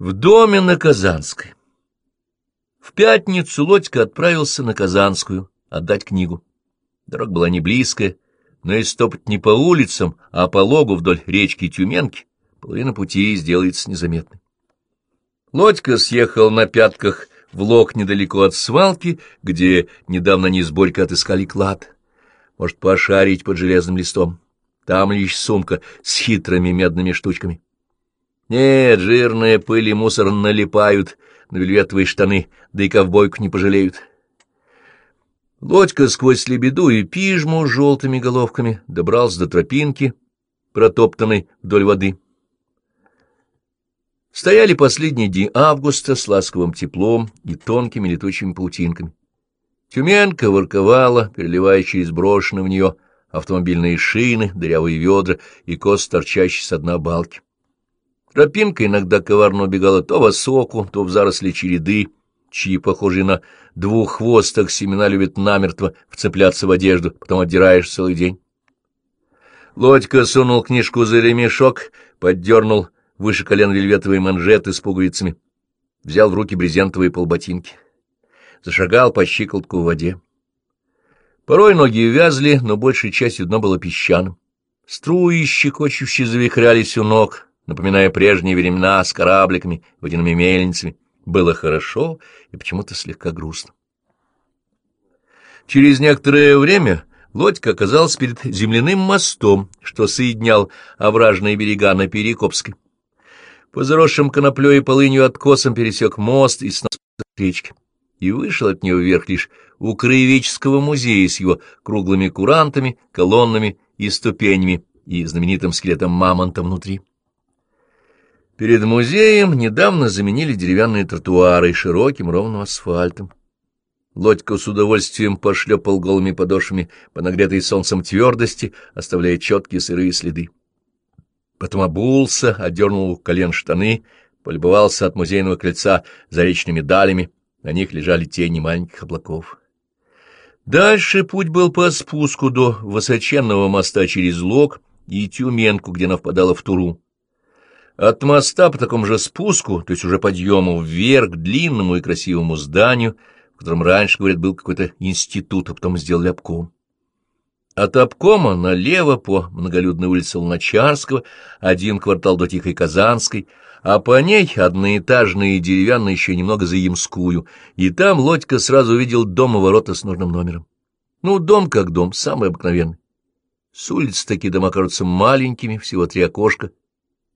В доме на Казанской. В пятницу Лодька отправился на Казанскую отдать книгу. Дорога была не близкая, но если топать не по улицам, а по логу вдоль речки Тюменки, половина пути сделается незаметной. Лодька съехал на пятках в лог недалеко от свалки, где недавно не с Борька отыскали клад. Может, пошарить под железным листом. Там лишь сумка с хитрыми медными штучками. Нет, жирная пыль и мусор налипают на вельветовые штаны, да и ковбойку не пожалеют. Лодька сквозь лебеду и пижму с желтыми головками добрался до тропинки, протоптанной вдоль воды. Стояли последние дни августа с ласковым теплом и тонкими летучими паутинками. Тюменка ворковала, переливая через брошенные в нее автомобильные шины, дырявые ведра и кос, торчащий с дна балки. Тропинка иногда коварно убегала то в осоку, то в заросли череды, чьи, похожие на двух хвостах, семена любят намертво вцепляться в одежду, потом отдираешь целый день. Лодька сунул книжку за ремешок, поддернул выше колен вельветовые манжеты с пуговицами, взял в руки брезентовые полботинки, зашагал по щиколотку в воде. Порой ноги вязли, но большей частью дно было песчаным. Струи щекочущие завихрялись у ног, напоминая прежние времена с корабликами, водяными мельницами. Было хорошо и почему-то слегка грустно. Через некоторое время лодька оказалась перед земляным мостом, что соединял овражные берега на Перекопской. По заросшим коноплей и полынью откосом пересек мост и снос речки, и вышел от нее вверх лишь у краеведческого музея с его круглыми курантами, колоннами и ступенями и знаменитым скелетом мамонта внутри. Перед музеем недавно заменили деревянные тротуары широким ровным асфальтом. Лодька с удовольствием пошлепал голыми подошвами по нагретой солнцем твердости, оставляя четкие сырые следы. Потом обулся, одернул колен штаны, полюбовался от музейного крыльца заречными далями, на них лежали тени маленьких облаков. Дальше путь был по спуску до высоченного моста через Лог и Тюменку, где она впадала в Туру. От моста по такому же спуску, то есть уже подъему вверх к длинному и красивому зданию, в котором раньше, говорят, был какой-то институт, а потом сделали обком. От обкома налево по многолюдной улице Луначарского, один квартал до Тихой Казанской, а по ней одноэтажные и деревянные еще немного за Ямскую, и там Лодька сразу увидел дом у ворота с нужным номером. Ну, дом как дом, самый обыкновенный. С улицы такие дома кажутся маленькими, всего три окошка,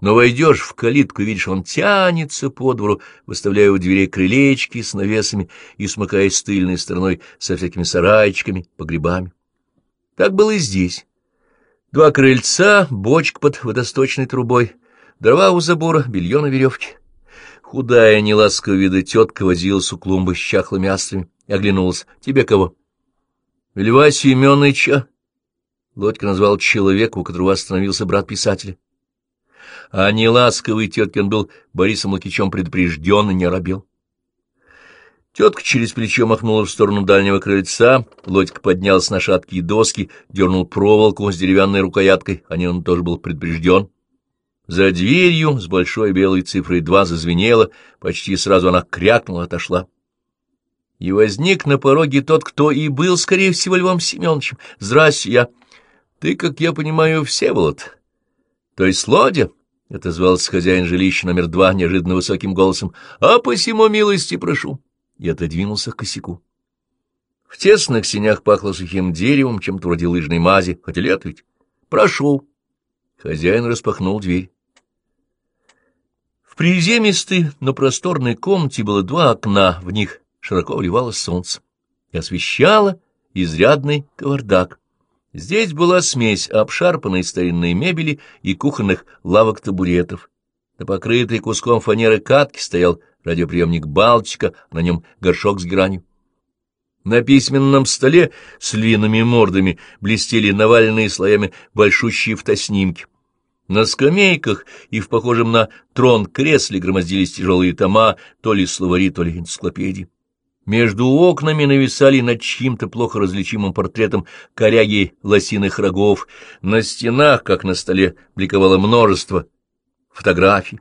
но войдешь в калитку, видишь, он тянется по двору, выставляя у дверей крылечки с навесами и смыкаясь тыльной стороной со всякими сарайчиками, погребами. Так было и здесь. Два крыльца, бочка под водосточной трубой, дрова у забора, белье на веревке. Худая, неласковая вида тетка возилась у клумбы с чахлыми астрами и оглянулась. — Тебе кого? — Льва Семеновича. Лодька назвал человека, у которого остановился брат писателя а неласковый теткин был Борисом Лукичем предупрежден и не оробел. Тетка через плечо махнула в сторону дальнего крыльца, Лодька поднялся на шаткие доски, дернул проволоку с деревянной рукояткой, о ней он тоже был предупрежден. За дверью с большой белой цифрой два зазвенело, почти сразу она крякнула, отошла. И возник на пороге тот, кто и был, скорее всего, Львом Семеновичем. «Здрасте, я...» «Ты, как я понимаю, Всеволод. То есть Лодя?» — отозвался хозяин жилища номер два неожиданно высоким голосом. — А посему милости прошу. И отодвинулся к косяку. В тесных синях пахло сухим деревом, чем-то вроде лыжной мази. Хотя лет ведь. — Прошу. Хозяин распахнул дверь. В приземистой, но просторной комнате было два окна, в них широко вливалось солнце и освещало изрядный кавардак. Здесь была смесь обшарпанной старинной мебели и кухонных лавок-табуретов. На покрытой куском фанеры катки стоял радиоприемник «Балтика», на нем горшок с гранью. На письменном столе с львиными мордами блестели наваленные слоями большущие фотоснимки. На скамейках и в похожем на трон кресле громоздились тяжелые тома, то ли словари, то ли энциклопедии. Между окнами нависали над чьим-то плохо различимым портретом коряги лосиных рогов. На стенах, как на столе, бликовало множество фотографий.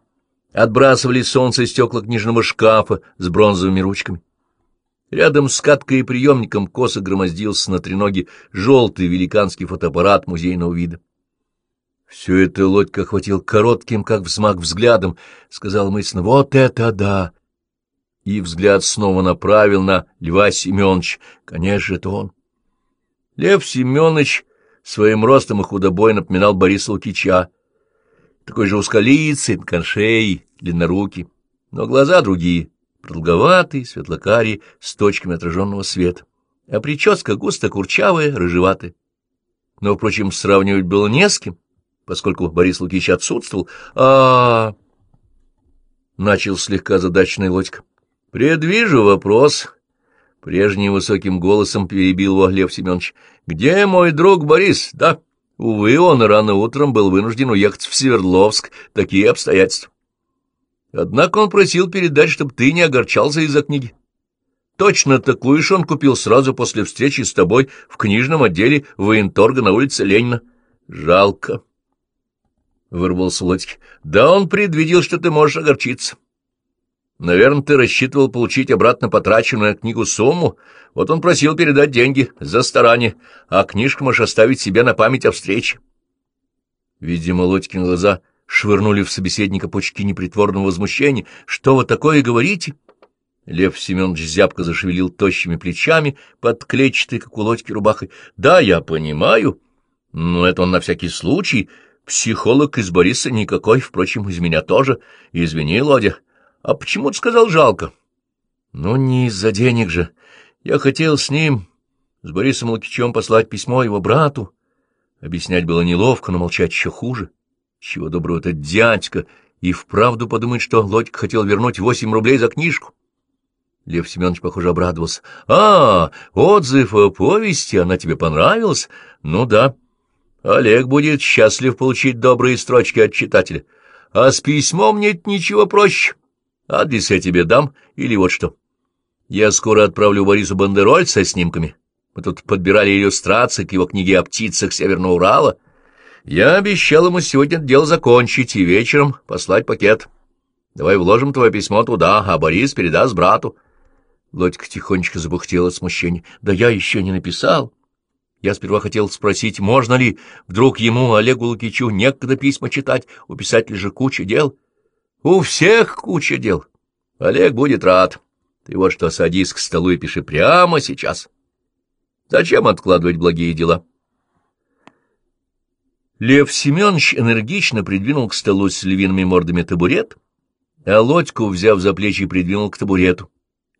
отбрасывали солнце стекла книжного шкафа с бронзовыми ручками. Рядом с каткой и приемником косо громоздился на треноге желтый великанский фотоаппарат музейного вида. Все это Лодька охватил коротким, как взмах, взглядом, сказал мысленно «Вот это да!» И взгляд снова направил на Льва Семенович. Конечно, это он. Лев Семенович своим ростом и худобой напоминал Бориса Лукича. Такой же узколицый, коншей, длиннорукий, но глаза другие, продолговатые, светлокарие, с точками отраженного света. А прическа густо курчавая, рыжеватая. Но, впрочем, сравнивать было не с кем поскольку Борис Лукич отсутствовал, а... Начал слегка задачный Лодька. «Предвижу вопрос». Прежним высоким голосом перебил его Лев Семенович. «Где мой друг Борис?» «Да». Увы, он рано утром был вынужден уехать в Свердловск. Такие обстоятельства. Однако он просил передать, чтобы ты не огорчался из-за книги. Точно такую же он купил сразу после встречи с тобой в книжном отделе военторга на улице Ленина. Жалко. — вырвался Лодьки. — Да он предвидел, что ты можешь огорчиться. Наверное, ты рассчитывал получить обратно потраченную книгу сумму. Вот он просил передать деньги за старание, а книжку можешь оставить себе на память о встрече. Видимо, Лодькин глаза швырнули в собеседника почки непритворного возмущения. — Что вы такое говорите? Лев Семенович зябко зашевелил тощими плечами под клетчатой, как у Лодьки, рубахой. — Да, я понимаю, но это он на всякий случай Психолог из Бориса никакой, впрочем, из меня тоже. Извини, Лодя. А почему ты сказал жалко? Ну, не из-за денег же. Я хотел с ним, с Борисом Лукичем, послать письмо его брату. Объяснять было неловко, но молчать еще хуже. Чего доброго этот дядька и вправду подумает, что Лодька хотел вернуть восемь рублей за книжку. Лев Семенович, похоже, обрадовался. — А, отзыв о повести, она тебе понравилась? Ну да. Олег будет счастлив получить добрые строчки от читателя. А с письмом нет ничего проще. Адрес я тебе дам, или вот что. Я скоро отправлю Борису бандероль со снимками. Мы тут подбирали иллюстрации к его книге о птицах Северного Урала. Я обещал ему сегодня дело закончить и вечером послать пакет. Давай вложим твое письмо туда, а Борис передаст брату. Лодька тихонечко забухтела от смущения. Да я еще не написал. Я сперва хотел спросить, можно ли вдруг ему, Олегу Лукичу, некогда письма читать, у писателя же куча дел. У всех куча дел. Олег будет рад. Ты вот что, садись к столу и пиши прямо сейчас. Зачем откладывать благие дела? Лев Семенович энергично придвинул к столу с львиными мордами табурет, а Лодьку, взяв за плечи, придвинул к табурету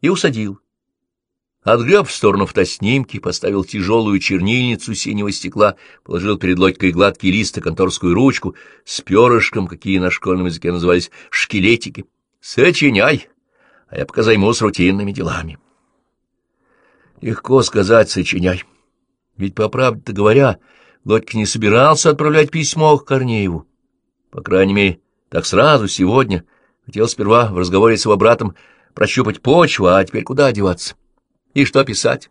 и усадил. Отгреб в сторону фотоснимки, поставил тяжелую чернильницу синего стекла, положил перед Лодькой гладкий лист и конторскую ручку с перышком, какие на школьном языке назывались шкелетики. «Сочиняй, а я пока займусь рутинными делами». Легко сказать «сочиняй». Ведь, по правде-то говоря, Лодька не собирался отправлять письмо к Корнееву. По крайней мере, так сразу, сегодня. Хотел сперва в разговоре с его братом прощупать почву, а теперь куда одеваться? И что писать?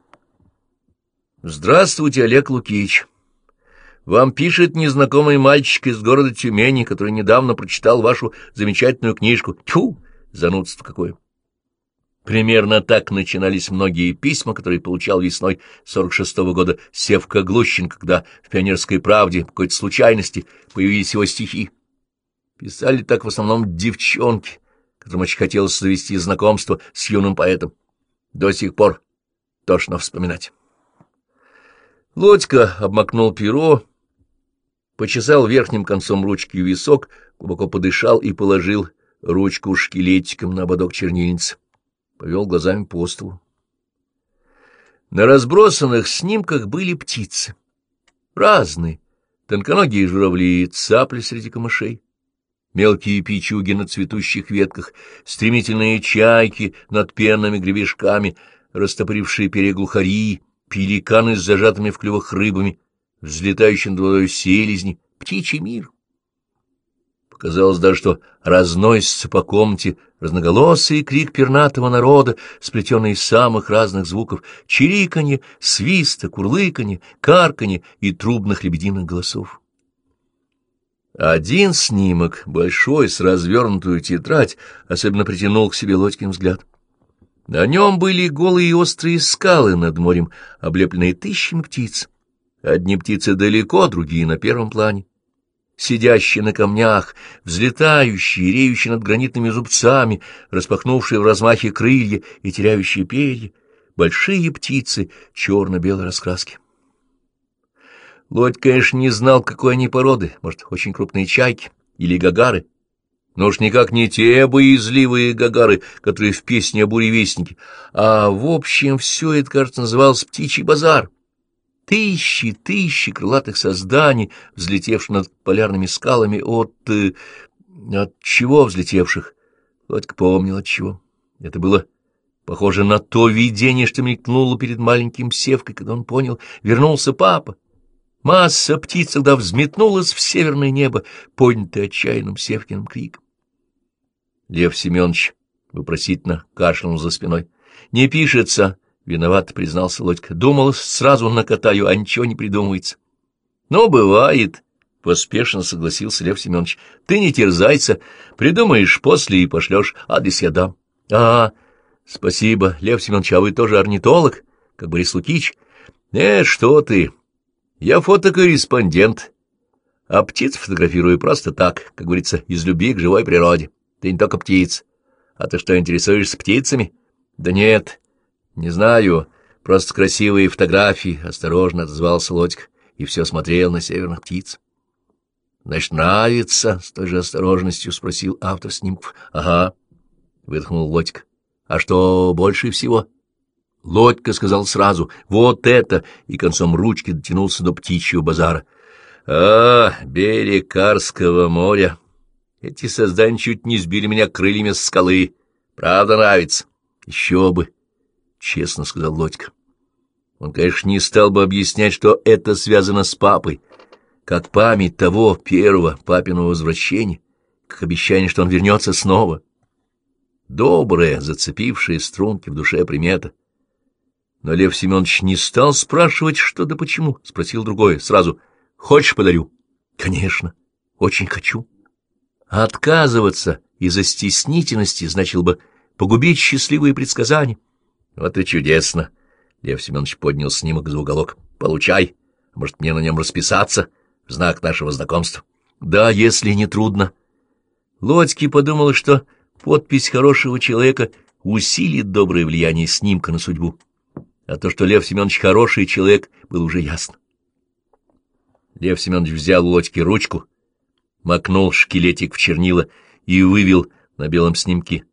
Здравствуйте, Олег Лукич. Вам пишет незнакомый мальчик из города Тюмени, который недавно прочитал вашу замечательную книжку. Тьфу, занудство какое. Примерно так начинались многие письма, которые получал весной 46-го года Севка Глущенко, когда в «Пионерской правде» по какой-то случайности появились его стихи. Писали так в основном девчонки, которым очень хотелось завести знакомство с юным поэтом. До сих пор тошно вспоминать. Лодька обмакнул перо, почесал верхним концом ручки висок, глубоко подышал и положил ручку шкелетиком на ободок чернильницы. Повел глазами по столу. На разбросанных снимках были птицы. Разные. Тонконогие журавли, цапли среди камышей. Мелкие пичуги на цветущих ветках, стремительные чайки над пенными гребешками — растопорившие переглухари, пеликаны с зажатыми в клювах рыбами, взлетающие над водой селезни, птичий мир. Показалось даже, что разносится по комнате разноголосый крик пернатого народа, сплетенный из самых разных звуков — чириканье, свиста, курлыканье, карканье и трубных лебединых голосов. Один снимок, большой, с развернутую тетрадь, особенно притянул к себе Лодькин взгляд. На нем были голые и острые скалы над морем, облепленные тысячами птиц. Одни птицы далеко, другие на первом плане. Сидящие на камнях, взлетающие, реющие над гранитными зубцами, распахнувшие в размахе крылья и теряющие перья, большие птицы черно-белой раскраски. Лодь, конечно, не знал, какой они породы, может, очень крупные чайки или гагары, но уж никак не те боязливые гагары, которые в песне о буревестнике, а в общем все это, кажется, называлось «птичий базар». Тысячи, тысячи крылатых созданий, взлетевших над полярными скалами от... Э, от чего взлетевших? Лодька помнил от чего. Это было похоже на то видение, что мелькнуло перед маленьким Севкой, когда он понял, вернулся папа. Масса птиц тогда взметнулась в северное небо, поднятая отчаянным Севкиным криком. Лев Семенович вопросительно кашлянул за спиной. — Не пишется, — виноват признался Лодька. — Думал, сразу накатаю, а ничего не придумывается. — Ну, бывает, — поспешно согласился Лев Семенович. — Ты не терзайся, придумаешь после и пошлешь, адрес я дам. — А, спасибо, Лев Семенович, а вы тоже орнитолог, как Борис Лукич? — Нет, что ты, я фотокорреспондент, а птиц фотографирую просто так, как говорится, из любви к живой природе. Ты не только птиц. А ты что, интересуешься птицами? Да нет, не знаю, просто красивые фотографии, — осторожно отозвался Лодька и все смотрел на северных птиц. — Значит, нравится? — с той же осторожностью спросил автор снимков. — Ага, — выдохнул Лодька. — А что больше всего? — Лодька сказал сразу «Вот это!» и концом ручки дотянулся до птичьего базара. «А, берег Карского моря! Эти создания чуть не сбили меня крыльями с скалы. Правда нравится?» «Еще бы!» — честно сказал Лодька. Он, конечно, не стал бы объяснять, что это связано с папой, как память того первого папиного возвращения, как обещание, что он вернется снова. Добрая, зацепившая струнки в душе примета — но Лев Семенович не стал спрашивать, что да почему, спросил другое, сразу. «Хочешь, подарю?» «Конечно, очень хочу». Отказываться из-за стеснительности значил бы погубить счастливые предсказания. Вот и чудесно. Лев Семенович поднял снимок за уголок. Получай. Может, мне на нем расписаться в знак нашего знакомства? Да, если не трудно. Лодьки подумал, что подпись хорошего человека усилит доброе влияние снимка на судьбу а то, что Лев Семенович хороший человек, было уже ясно. Лев Семенович взял у Лодьки ручку, макнул шкелетик в чернила и вывел на белом снимке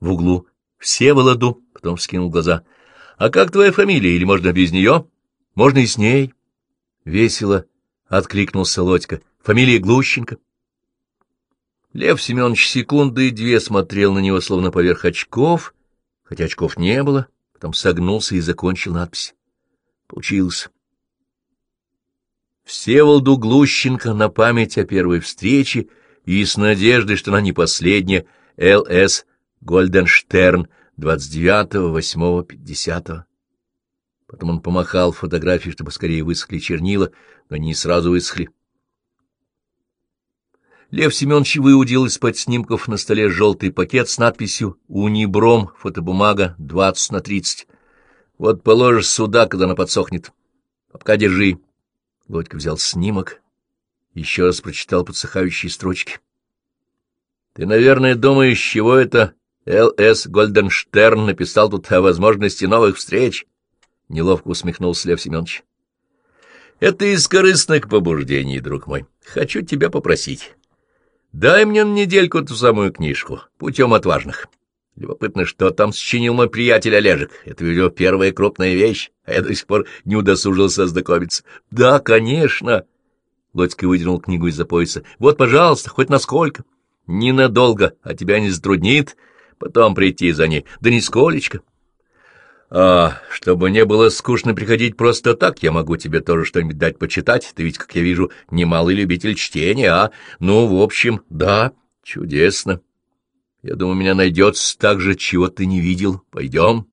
в углу все Володу, потом вскинул глаза. — А как твоя фамилия? Или можно без нее? — Можно и с ней. Весело откликнулся Лодька. — Фамилия Глущенко. Лев Семенович секунды две смотрел на него, словно поверх очков, хотя очков не было. — потом согнулся и закончил надпись. Получилось. Всеволоду Глущенко на память о первой встрече и с надеждой, что она не последняя, Л.С. Гольденштерн, 29.08.50. Потом он помахал фотографии, чтобы скорее высохли чернила, но они не сразу высохли. Лев Семенович выудил из-под снимков на столе желтый пакет с надписью «Унибром, фотобумага, 20 на 30». «Вот положишь сюда, когда она подсохнет. А пока держи». Лодька взял снимок, еще раз прочитал подсыхающие строчки. «Ты, наверное, думаешь, чего это Л.С. Гольденштерн написал тут о возможности новых встреч?» Неловко усмехнулся Лев Семенович. «Это из корыстных побуждений, друг мой. Хочу тебя попросить». Дай мне на недельку эту самую книжку, путем отважных. Любопытно, что там сочинил мой приятель Олежек. Это его первая крупная вещь, а я до сих пор не удосужился ознакомиться. Да, конечно. Лодька выдернул книгу из-за пояса. Вот, пожалуйста, хоть насколько. Ненадолго, а тебя не затруднит потом прийти за ней. Да нисколечко. А чтобы не было скучно приходить просто так, я могу тебе тоже что-нибудь дать почитать. Ты ведь, как я вижу, немалый любитель чтения, а? Ну, в общем, да, чудесно. Я думаю, меня найдется так же, чего ты не видел. Пойдем.